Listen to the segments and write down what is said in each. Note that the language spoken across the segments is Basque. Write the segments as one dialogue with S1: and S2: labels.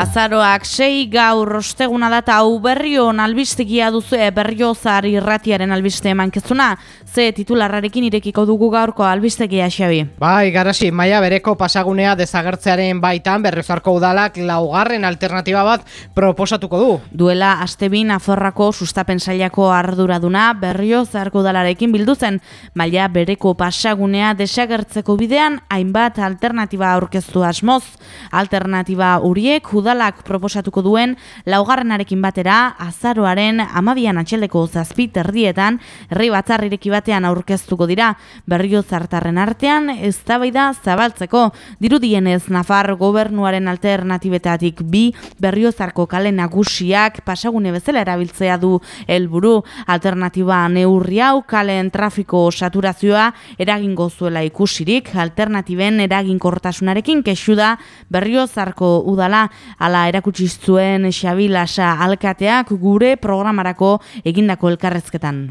S1: Azaroak sei gaur osteguna data hau berrion albistegia duzu e, berriozar irratiaren albiste emankezuna, ze titularrarekin irekiko dugu gaurko albistegia xabi.
S2: Bai, garasi, maia bereko pasagunea desagertzearen baitan berriozarko udalak laugarren alternatiba bat proposatuko du.
S1: Duela astebin aforrako sustapen sailako arduraduna berriozarko udalarekin bilduzen, maila bereko pasagunea desagertzeko bidean hainbat alternatiba aurkeztu asmoz, alternatiba huriek udalak udalak proposatuko duen laugarrenarekin batera azaroaren amabian atxeldeko zazpi terdietan herri batzarrireki batean aurkeztuko dira. Berrio zartarren artean ez da zabaltzeko. Dirudienez Nafar gobernuaren alternatibetatik bi berriozarko kale nagusiak pasagune bezala erabiltzea du helburu. Alternatiba neurri hau kalen trafiko saturazioa eragingo zuela ikusirik. Alternatiben eraginkortasunarekin kexu da berriozarko udala ala erakutsi zuen Xabi Lasa alkateak gure programarako egindako elkarrezketan.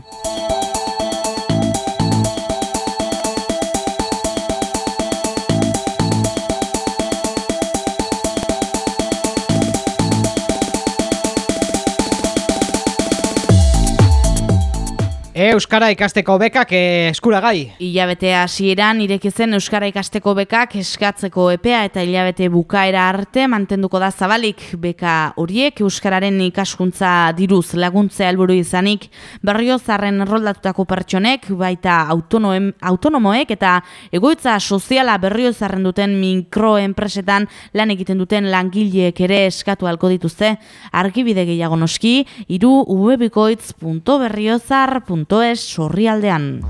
S2: Euskara ikasteko bekak eh, eskuragai.
S1: Ilabete hasieran irekizen Euskara ikasteko bekak eskatzeko epea eta hilabete bukaera arte mantenduko da zabalik beka horiek Euskararen ikaskuntza diruz laguntze helburu izanik berrio zarren erroldatutako pertsonek baita autonoem, autonomoek eta egoitza soziala berrio zarren duten mikroenpresetan lan egiten duten langileek ere eskatu alko dituzte arkibide gehiago noski iru ubebikoitz.berriozar.com es sorrialdean.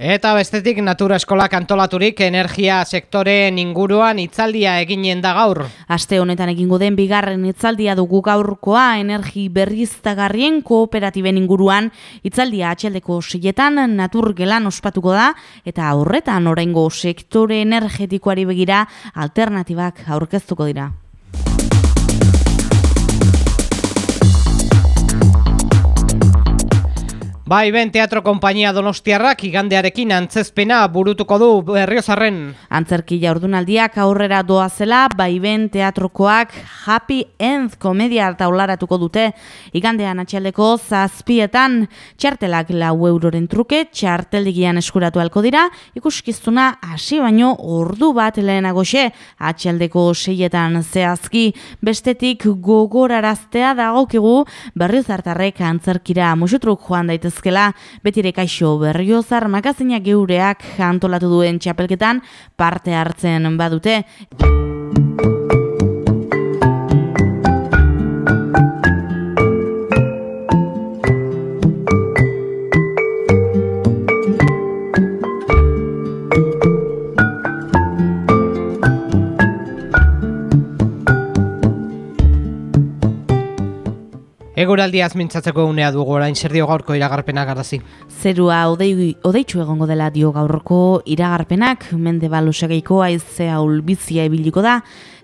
S2: Eta bestetik natura eskolak antolaturik energia sektoreen inguruan itzaldia eginen da gaur.
S1: Aste honetan egingo den bigarren itzaldia dugu gaurkoa energi berriztagarrien kooperatiben inguruan itzaldia atxeldeko siletan natur gelan ospatuko da eta horretan oraingo sektore energetikoari begira alternatibak aurkeztuko dira.
S2: Bai, ben teatro kompainia donostiarrak igandearekin antzezpena burutuko du berriozarren.
S1: Antzerki jaurdunaldiak aurrera doazela, bai ben teatrokoak Happy End komedia taularatuko dute. Igandean atxaldeko zazpietan txartelak lau euroren truke, txarteldigian eskuratu alko dira, ikuskiztuna hasi baino ordu bat lehenago xe, atxaldeko seietan zehazki, bestetik gogoraraztea dagokigu berriozartarrek antzerkira musutruk joan daitez daitezkela, betire kaixo berriozar magazinak geureak antolatu duen txapelketan parte hartzen badute.
S2: Eguraldiaz mintzatzeko unea dugu orain zer dio gaurko iragarpenak gardazi.
S1: Zerua odei, odeitzu egongo dela dio gaurko iragarpenak, mende balusegeiko aizea ulbizia ebiliko da,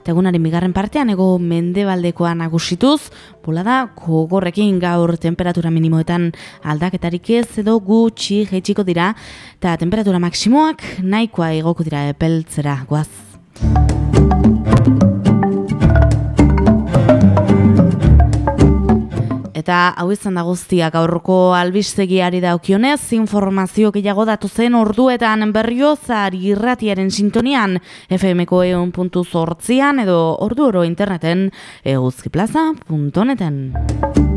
S1: eta egunaren bigarren partean ego mende baldekoa nagusituz, bola da, kogorrekin gaur temperatura minimoetan aldaketarik ez edo gutxi jetxiko dira, eta temperatura maksimoak nahikoa egoko dira epeltzera, guaz. Eta hau izan da guztiak aurroko albistegiari daukionez informazio gehiago datu zen orduetan berriozar irratiaren sintonian FMko eon edo ordu oro interneten eguzkiplaza.neten.